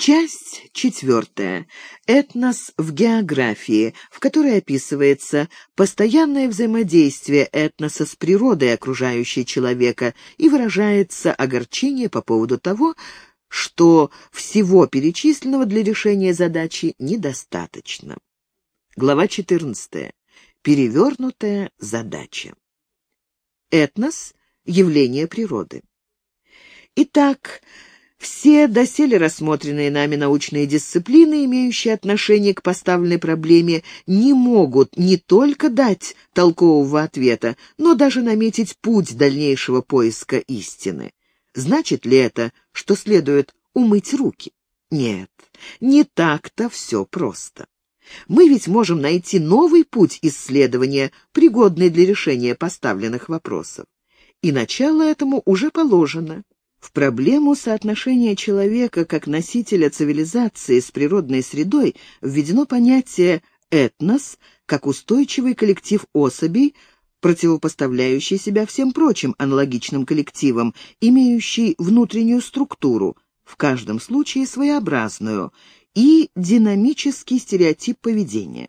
Часть четвертая. Этнос в географии, в которой описывается постоянное взаимодействие этноса с природой, окружающей человека, и выражается огорчение по поводу того, что всего перечисленного для решения задачи недостаточно. Глава 14. Перевернутая задача. Этнос – явление природы. Итак, все доселе рассмотренные нами научные дисциплины, имеющие отношение к поставленной проблеме, не могут не только дать толкового ответа, но даже наметить путь дальнейшего поиска истины. Значит ли это, что следует умыть руки? Нет, не так-то все просто. Мы ведь можем найти новый путь исследования, пригодный для решения поставленных вопросов. И начало этому уже положено. В проблему соотношения человека как носителя цивилизации с природной средой введено понятие «этнос» как устойчивый коллектив особей, противопоставляющий себя всем прочим аналогичным коллективам, имеющий внутреннюю структуру, в каждом случае своеобразную, и динамический стереотип поведения.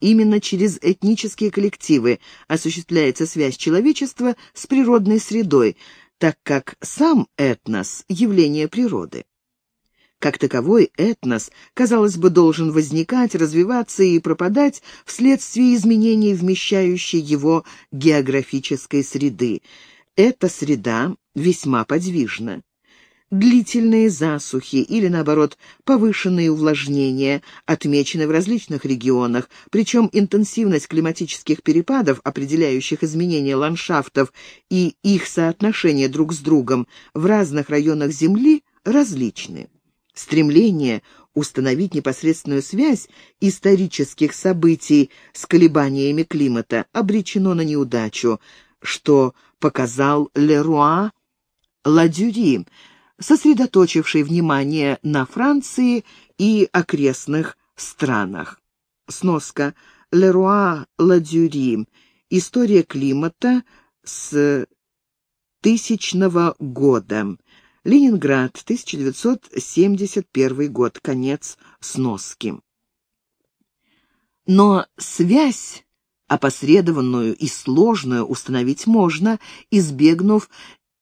Именно через этнические коллективы осуществляется связь человечества с природной средой, так как сам этнос — явление природы. Как таковой этнос, казалось бы, должен возникать, развиваться и пропадать вследствие изменений, вмещающей его географической среды. Эта среда весьма подвижна. Длительные засухи или, наоборот, повышенные увлажнения отмечены в различных регионах, причем интенсивность климатических перепадов, определяющих изменения ландшафтов и их соотношение друг с другом в разных районах Земли, различны. Стремление установить непосредственную связь исторических событий с колебаниями климата обречено на неудачу, что показал Леруа Ладюри, сосредоточивший внимание на Франции и окрестных странах. Сноска Леруа Ладюри. История климата с тысячного года. Ленинград, 1971 год. Конец сноски. Но связь, опосредованную и сложную, установить можно, избегнув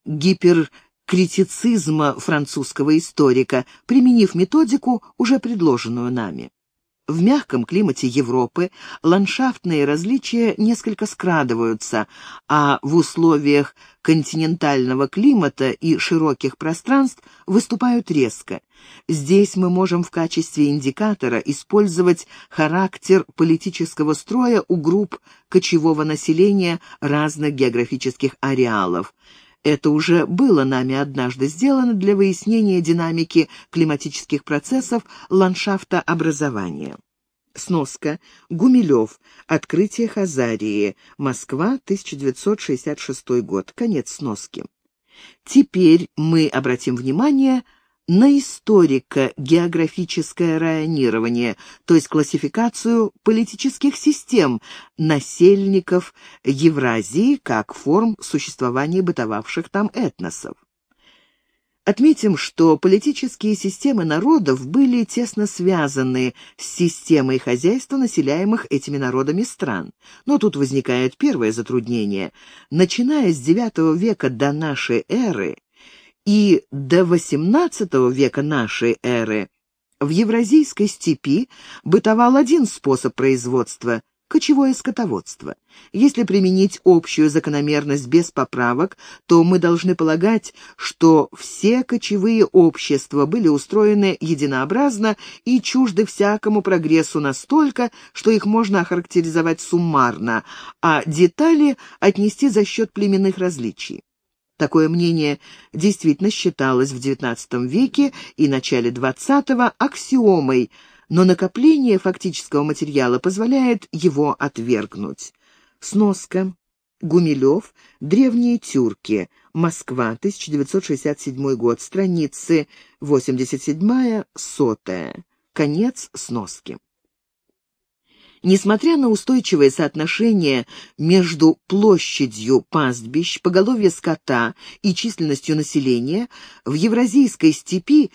гипер критицизма французского историка, применив методику, уже предложенную нами. В мягком климате Европы ландшафтные различия несколько скрадываются, а в условиях континентального климата и широких пространств выступают резко. Здесь мы можем в качестве индикатора использовать характер политического строя у групп кочевого населения разных географических ареалов – это уже было нами однажды сделано для выяснения динамики климатических процессов ландшафта образования. Сноска. Гумилев. Открытие Хазарии. Москва, 1966 год. Конец сноски. Теперь мы обратим внимание на историко-географическое районирование, то есть классификацию политических систем, насельников Евразии как форм существования бытовавших там этносов. Отметим, что политические системы народов были тесно связаны с системой хозяйства населяемых этими народами стран. Но тут возникает первое затруднение. Начиная с IX века до нашей эры, и до XVIII века нашей эры в Евразийской степи бытовал один способ производства – кочевое скотоводство. Если применить общую закономерность без поправок, то мы должны полагать, что все кочевые общества были устроены единообразно и чужды всякому прогрессу настолько, что их можно охарактеризовать суммарно, а детали отнести за счет племенных различий. Такое мнение действительно считалось в XIX веке и начале XX аксиомой, но накопление фактического материала позволяет его отвергнуть. Сноска. Гумилев. Древние тюрки. Москва. 1967 год. Страницы 87-100. Конец сноски. Несмотря на устойчивое соотношение между площадью пастбищ, поголовья скота и численностью населения, в Евразийской степи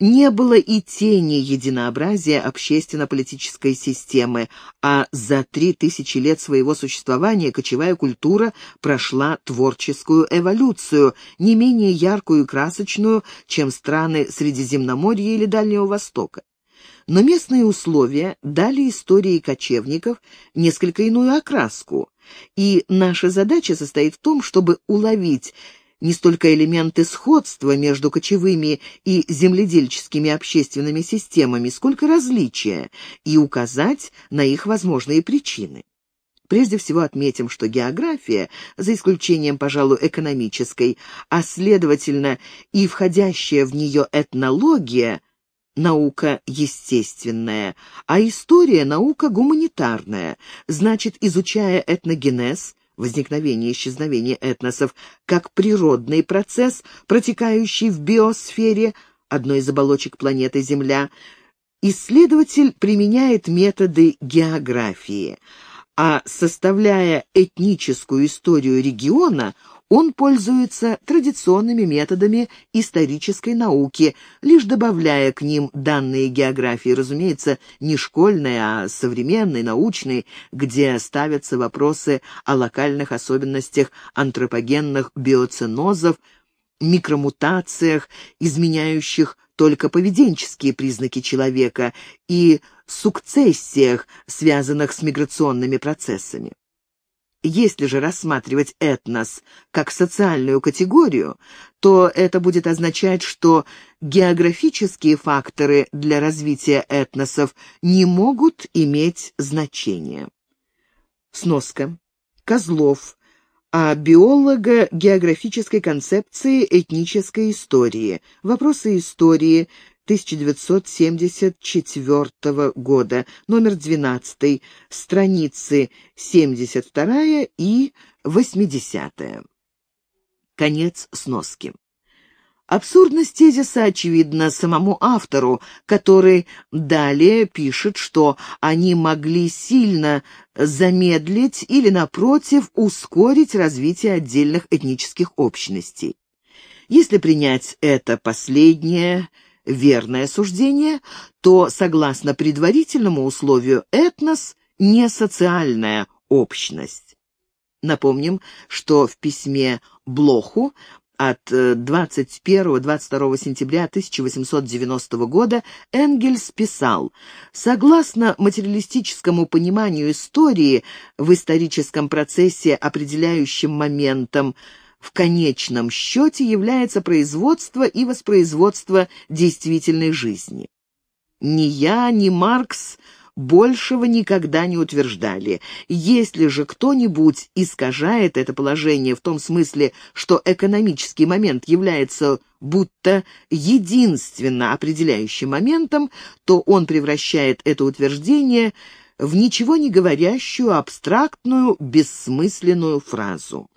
не было и тени единообразия общественно-политической системы, а за три тысячи лет своего существования кочевая культура прошла творческую эволюцию, не менее яркую и красочную, чем страны Средиземноморья или Дальнего Востока. Но местные условия дали истории кочевников несколько иную окраску, и наша задача состоит в том, чтобы уловить не столько элементы сходства между кочевыми и земледельческими общественными системами, сколько различия, и указать на их возможные причины. Прежде всего отметим, что география, за исключением, пожалуй, экономической, а следовательно и входящая в нее этнология, наука естественная, а история – наука гуманитарная. Значит, изучая этногенез, возникновение и исчезновение этносов как природный процесс, протекающий в биосфере, одной из оболочек планеты Земля, исследователь применяет методы географии, а составляя этническую историю региона, он пользуется традиционными методами исторической науки, лишь добавляя к ним данные географии, разумеется, не школьной, а современной, научной, где ставятся вопросы о локальных особенностях антропогенных биоценозов, микромутациях, изменяющих только поведенческие признаки человека, и сукцессиях, связанных с миграционными процессами. Если же рассматривать этнос как социальную категорию, то это будет означать, что географические факторы для развития этносов не могут иметь значения. Сноска. Козлов. О биолого-географической концепции этнической истории. Вопросы истории. 1974 года, номер 12, страницы 72 и 80. Конец сноски. Абсурдность тезиса очевидна самому автору, который далее пишет, что они могли сильно замедлить или, напротив, ускорить развитие отдельных этнических общностей. Если принять это последнее – верное суждение, то, согласно предварительному условию, этнос – не социальная общность. Напомним, что в письме Блоху от 21-22 сентября 1890 года Энгельс писал, «Согласно материалистическому пониманию истории, в историческом процессе определяющим моментом – в конечном счете является производство и воспроизводство действительной жизни. Ни я, ни Маркс большего никогда не утверждали. Если же кто-нибудь искажает это положение в том смысле, что экономический момент является будто единственно определяющим моментом, то он превращает это утверждение в ничего не говорящую, абстрактную, бессмысленную фразу.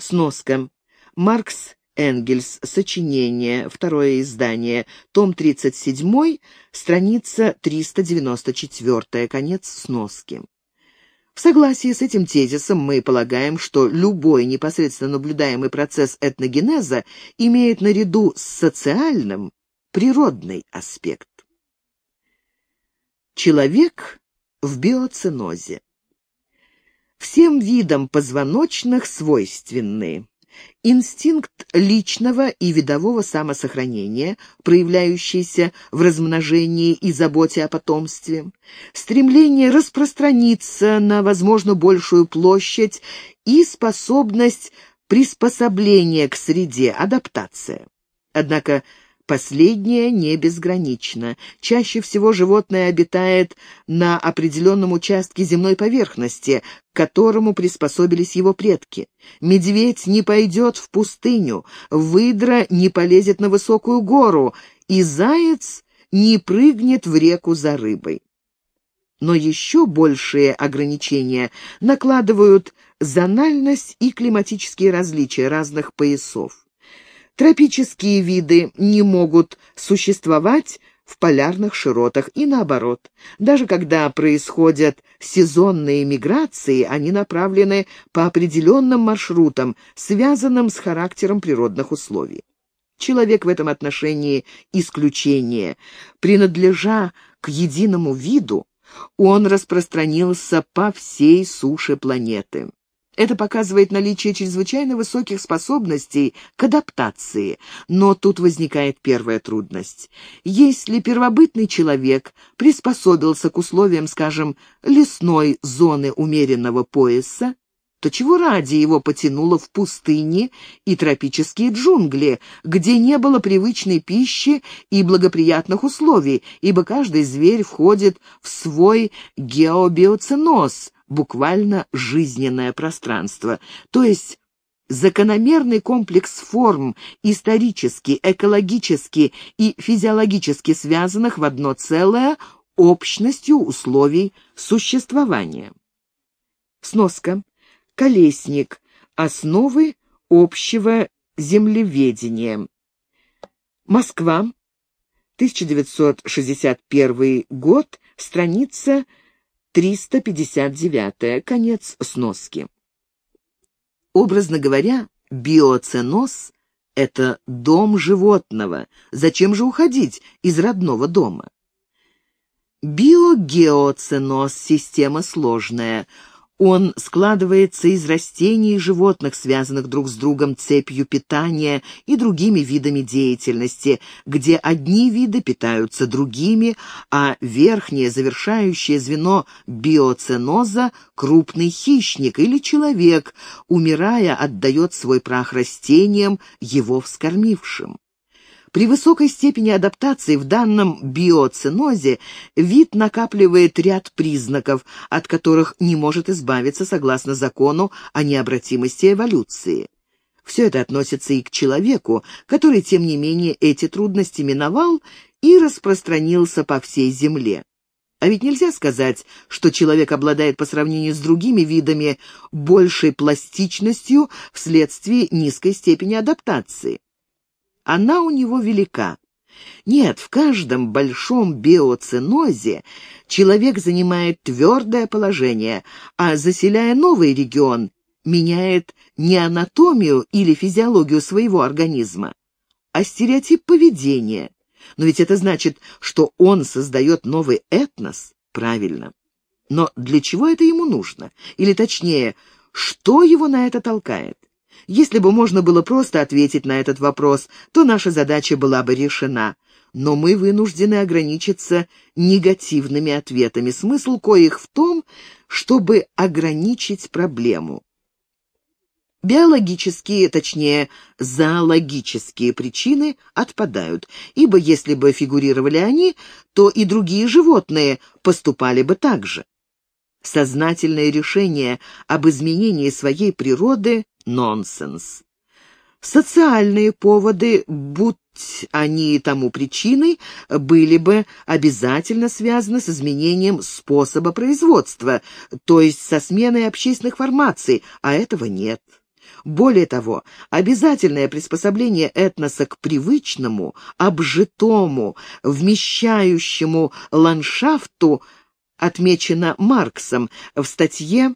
Сноска. Маркс Энгельс. Сочинение. Второе издание. Том 37, страница 394. Конец сноски. В согласии с этим тезисом мы полагаем, что любой непосредственно наблюдаемый процесс этногенеза имеет наряду с социальным природный аспект. Человек в биоценозе. Всем видам позвоночных свойственны инстинкт личного и видового самосохранения, проявляющийся в размножении и заботе о потомстве, стремление распространиться на, возможно, большую площадь и способность приспособления к среде, адаптация. Однако Последнее не безгранично. Чаще всего животное обитает на определенном участке земной поверхности, к которому приспособились его предки. Медведь не пойдет в пустыню, выдра не полезет на высокую гору, и заяц не прыгнет в реку за рыбой. Но еще большие ограничения накладывают зональность и климатические различия разных поясов. Тропические виды не могут существовать в полярных широтах и наоборот. Даже когда происходят сезонные миграции, они направлены по определенным маршрутам, связанным с характером природных условий. человек в этом отношении исключение. Принадлежа к единому виду, он распространился по всей суше планеты. Это показывает наличие чрезвычайно высоких способностей к адаптации, но тут возникает первая трудность. Если первобытный человек приспособился к условиям, скажем, лесной зоны умеренного пояса, то чего ради его потянуло в пустыни и тропические джунгли, где не было привычной пищи и благоприятных условий, ибо каждый зверь входит в свой геобиоценоз – буквально жизненное пространство, то есть закономерный комплекс форм, исторически, экологически и физиологически связанных в одно целое общностью условий существования. Сноска. Колесник. Основы общего землеведения. Москва. 1961 год. Страница 359. Конец сноски. Образно говоря, биоценоз — это дом животного. Зачем же уходить из родного дома? Биогеоценоз — система сложная — он складывается из растений и животных, связанных друг с другом цепью питания и другими видами деятельности, где одни виды питаются другими, а верхнее завершающее звено биоценоза – крупный хищник или человек, умирая, отдает свой прах растениям, его вскормившим. При высокой степени адаптации в данном биоценозе вид накапливает ряд признаков, от которых не может избавиться согласно закону о необратимости эволюции. Все это относится и к человеку, который, тем не менее, эти трудности миновал и распространился по всей Земле. А ведь нельзя сказать, что человек обладает по сравнению с другими видами большей пластичностью вследствие низкой степени адаптации она у него велика. Нет, в каждом большом биоценозе человек занимает твердое положение, а заселяя новый регион, меняет не анатомию или физиологию своего организма, а стереотип поведения. Но ведь это значит, что он создает новый этнос, правильно. Но для чего это ему нужно? Или точнее, что его на это толкает? Если бы можно было просто ответить на этот вопрос, то наша задача была бы решена. Но мы вынуждены ограничиться негативными ответами, смысл коих в том, чтобы ограничить проблему. Биологические, точнее, зоологические причины отпадают, ибо если бы фигурировали они, то и другие животные поступали бы так же. Сознательное решение об изменении своей природы нонсенс. Социальные поводы, будь они тому причиной, были бы обязательно связаны с изменением способа производства, то есть со сменой общественных формаций, а этого нет. Более того, обязательное приспособление этноса к привычному, обжитому, вмещающему ландшафту отмечено Марксом в статье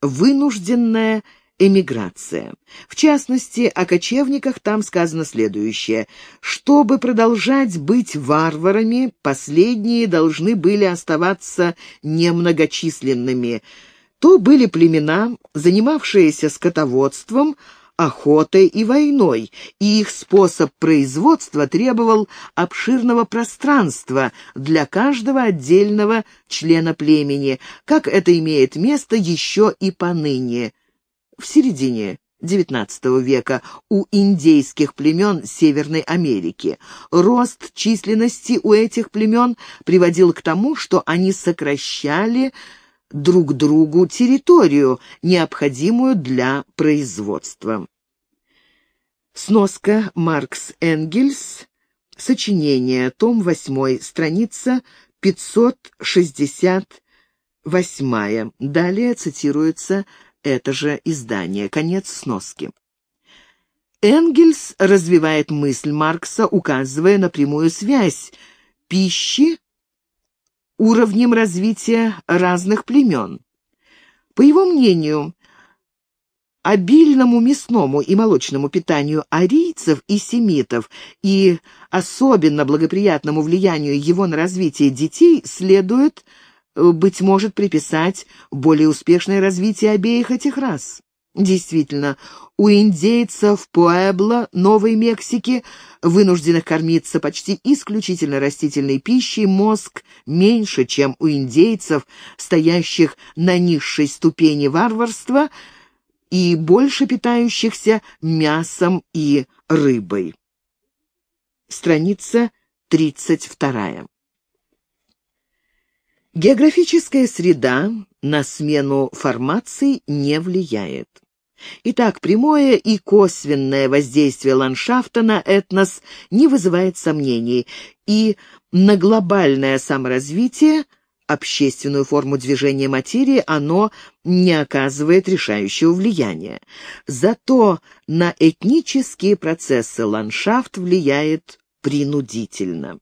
«Вынужденная эмиграция. В частности, о кочевниках там сказано следующее. Чтобы продолжать быть варварами, последние должны были оставаться немногочисленными. То были племена, занимавшиеся скотоводством, охотой и войной, и их способ производства требовал обширного пространства для каждого отдельного члена племени, как это имеет место еще и поныне в середине XIX века у индейских племен Северной Америки. Рост численности у этих племен приводил к тому, что они сокращали друг другу территорию, необходимую для производства. Сноска Маркс Энгельс, сочинение, том 8, страница 568. Далее цитируется это же издание. Конец сноски. Энгельс развивает мысль Маркса, указывая на прямую связь пищи уровнем развития разных племен. По его мнению, обильному мясному и молочному питанию арийцев и семитов и особенно благоприятному влиянию его на развитие детей следует, быть может, приписать более успешное развитие обеих этих рас. Действительно, у индейцев Пуэбло, Новой Мексики, вынужденных кормиться почти исключительно растительной пищей, мозг меньше, чем у индейцев, стоящих на низшей ступени варварства и больше питающихся мясом и рыбой. Страница 32. Географическая среда на смену формаций не влияет. Итак, прямое и косвенное воздействие ландшафта на этнос не вызывает сомнений, и на глобальное саморазвитие, общественную форму движения материи, оно не оказывает решающего влияния. Зато на этнические процессы ландшафт влияет принудительно.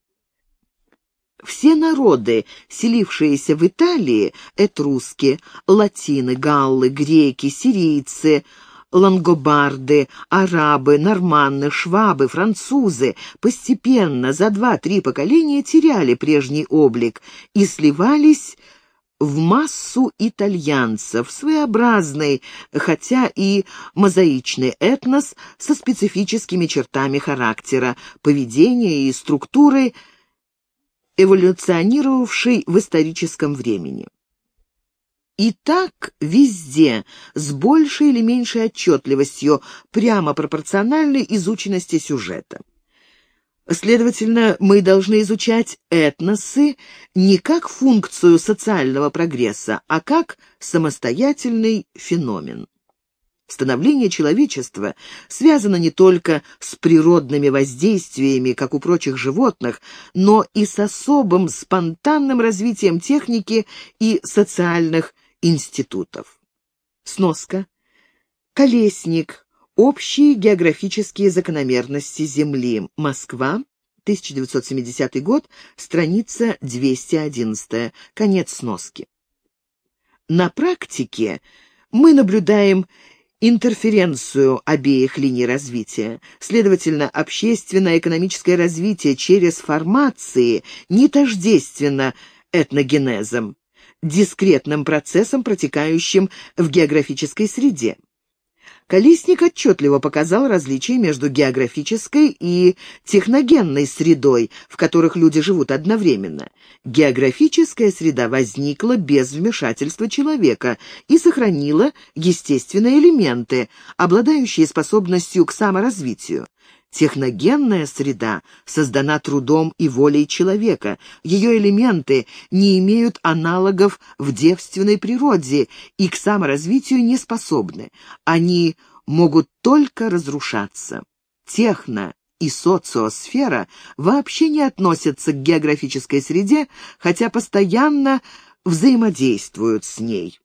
Все народы, селившиеся в Италии, этруски, латины, галлы, греки, сирийцы, лангобарды, арабы, норманны, швабы, французы постепенно за два-три поколения теряли прежний облик и сливались в массу итальянцев, своеобразный, хотя и мозаичный этнос со специфическими чертами характера, поведения и структуры – эволюционировавший в историческом времени. И так везде, с большей или меньшей отчетливостью, прямо пропорциональной изученности сюжета. Следовательно, мы должны изучать этносы не как функцию социального прогресса, а как самостоятельный феномен. Становление человечества связано не только с природными воздействиями, как у прочих животных, но и с особым спонтанным развитием техники и социальных институтов. Сноска. Колесник. Общие географические закономерности Земли. Москва. 1970 год. Страница 211. Конец сноски. На практике мы наблюдаем интерференцию обеих линий развития. Следовательно, общественно-экономическое развитие через формации не тождественно этногенезом, дискретным процессом, протекающим в географической среде. Колесник отчетливо показал различия между географической и техногенной средой, в которых люди живут одновременно. Географическая среда возникла без вмешательства человека и сохранила естественные элементы, обладающие способностью к саморазвитию. Техногенная среда создана трудом и волей человека. Ее элементы не имеют аналогов в девственной природе и к саморазвитию не способны. Они могут только разрушаться. Техно и социосфера вообще не относятся к географической среде, хотя постоянно взаимодействуют с ней.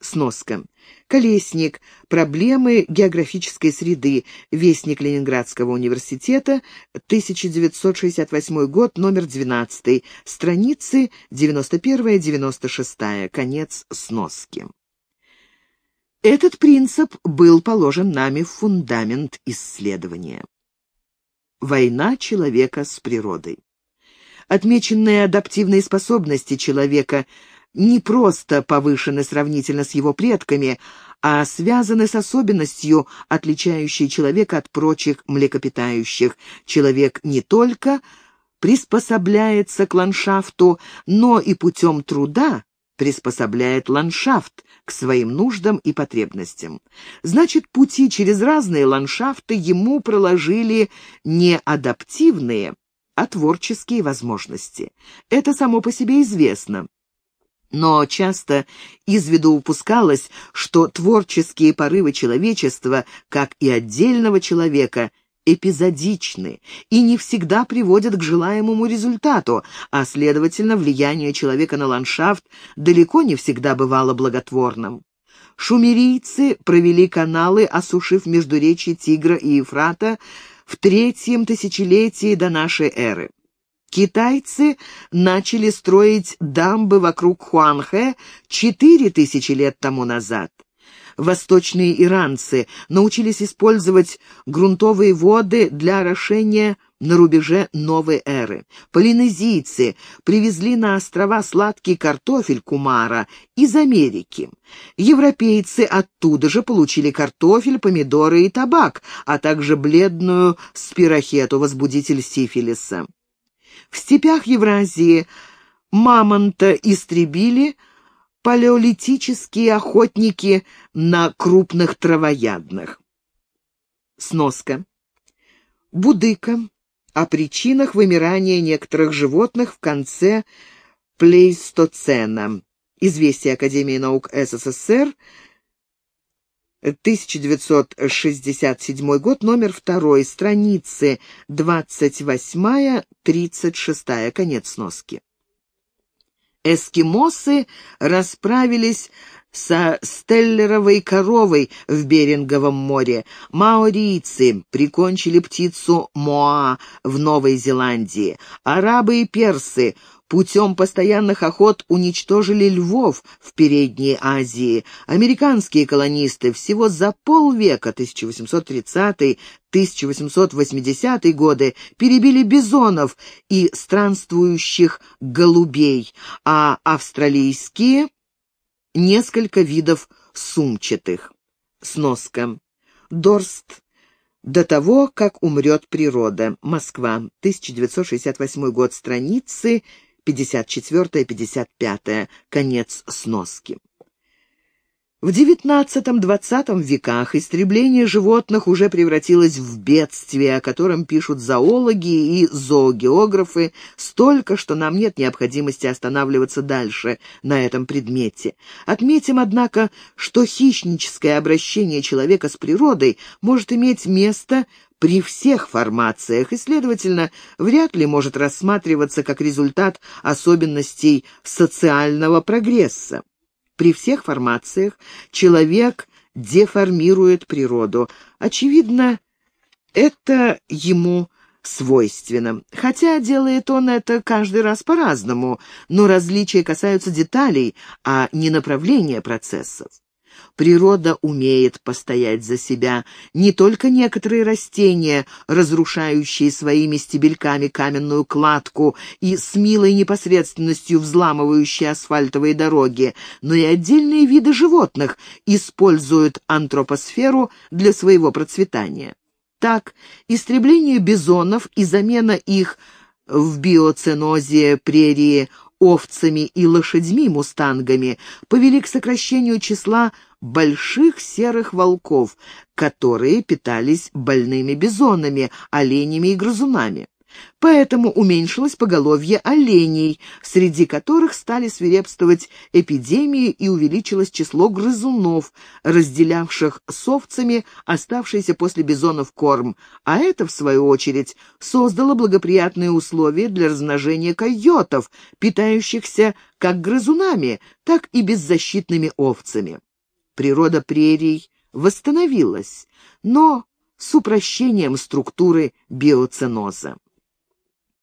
Сноска. Колесник. Проблемы географической среды. Вестник Ленинградского университета. 1968 год. Номер 12. Страницы 91-96. Конец сноски. Этот принцип был положен нами в фундамент исследования. Война человека с природой. Отмеченные адаптивные способности человека – не просто повышены сравнительно с его предками, а связаны с особенностью, отличающей человека от прочих млекопитающих. Человек не только приспособляется к ландшафту, но и путем труда приспособляет ландшафт к своим нуждам и потребностям. Значит, пути через разные ландшафты ему проложили не адаптивные, а творческие возможности. Это само по себе известно. Но часто из виду упускалось, что творческие порывы человечества, как и отдельного человека, эпизодичны и не всегда приводят к желаемому результату, а, следовательно, влияние человека на ландшафт далеко не всегда бывало благотворным. Шумерийцы провели каналы, осушив междуречье Тигра и Ефрата в третьем тысячелетии до нашей эры. Китайцы начали строить дамбы вокруг Хуанхэ четыре тысячи лет тому назад. Восточные иранцы научились использовать грунтовые воды для орошения на рубеже новой эры. Полинезийцы привезли на острова сладкий картофель кумара из Америки. Европейцы оттуда же получили картофель, помидоры и табак, а также бледную спирохету, возбудитель сифилиса. В степях Евразии мамонта истребили палеолитические охотники на крупных травоядных. Сноска. Будыка о причинах вымирания некоторых животных в конце плейстоцена. Известие Академии наук СССР, 1967 год, номер 2, страницы 28-36, конец сноски. Эскимосы расправились со стеллеровой коровой в Беринговом море. Маорийцы прикончили птицу Моа в Новой Зеландии. Арабы и персы путем постоянных охот уничтожили львов в Передней Азии. Американские колонисты всего за полвека 1830-1880 годы перебили бизонов и странствующих голубей, а австралийские несколько видов сумчатых. Сноска. Дорст. До того, как умрет природа. Москва. 1968 год. Страницы 54-55. Конец сноски. В XIX-XX веках истребление животных уже превратилось в бедствие, о котором пишут зоологи и зоогеографы столько, что нам нет необходимости останавливаться дальше на этом предмете. Отметим, однако, что хищническое обращение человека с природой может иметь место при всех формациях и, следовательно, вряд ли может рассматриваться как результат особенностей социального прогресса. При всех формациях человек деформирует природу. Очевидно, это ему свойственно. Хотя делает он это каждый раз по-разному, но различия касаются деталей, а не направления процессов. Природа умеет постоять за себя. Не только некоторые растения, разрушающие своими стебельками каменную кладку и с милой непосредственностью взламывающие асфальтовые дороги, но и отдельные виды животных используют антропосферу для своего процветания. Так, истребление бизонов и замена их в биоценозе прерии овцами и лошадьми-мустангами повели к сокращению числа больших серых волков, которые питались больными бизонами, оленями и грызунами. Поэтому уменьшилось поголовье оленей, среди которых стали свирепствовать эпидемии и увеличилось число грызунов, разделявших с овцами оставшийся после бизонов корм, а это, в свою очередь, создало благоприятные условия для размножения койотов, питающихся как грызунами, так и беззащитными овцами. Природа прерий восстановилась, но с упрощением структуры биоценоза.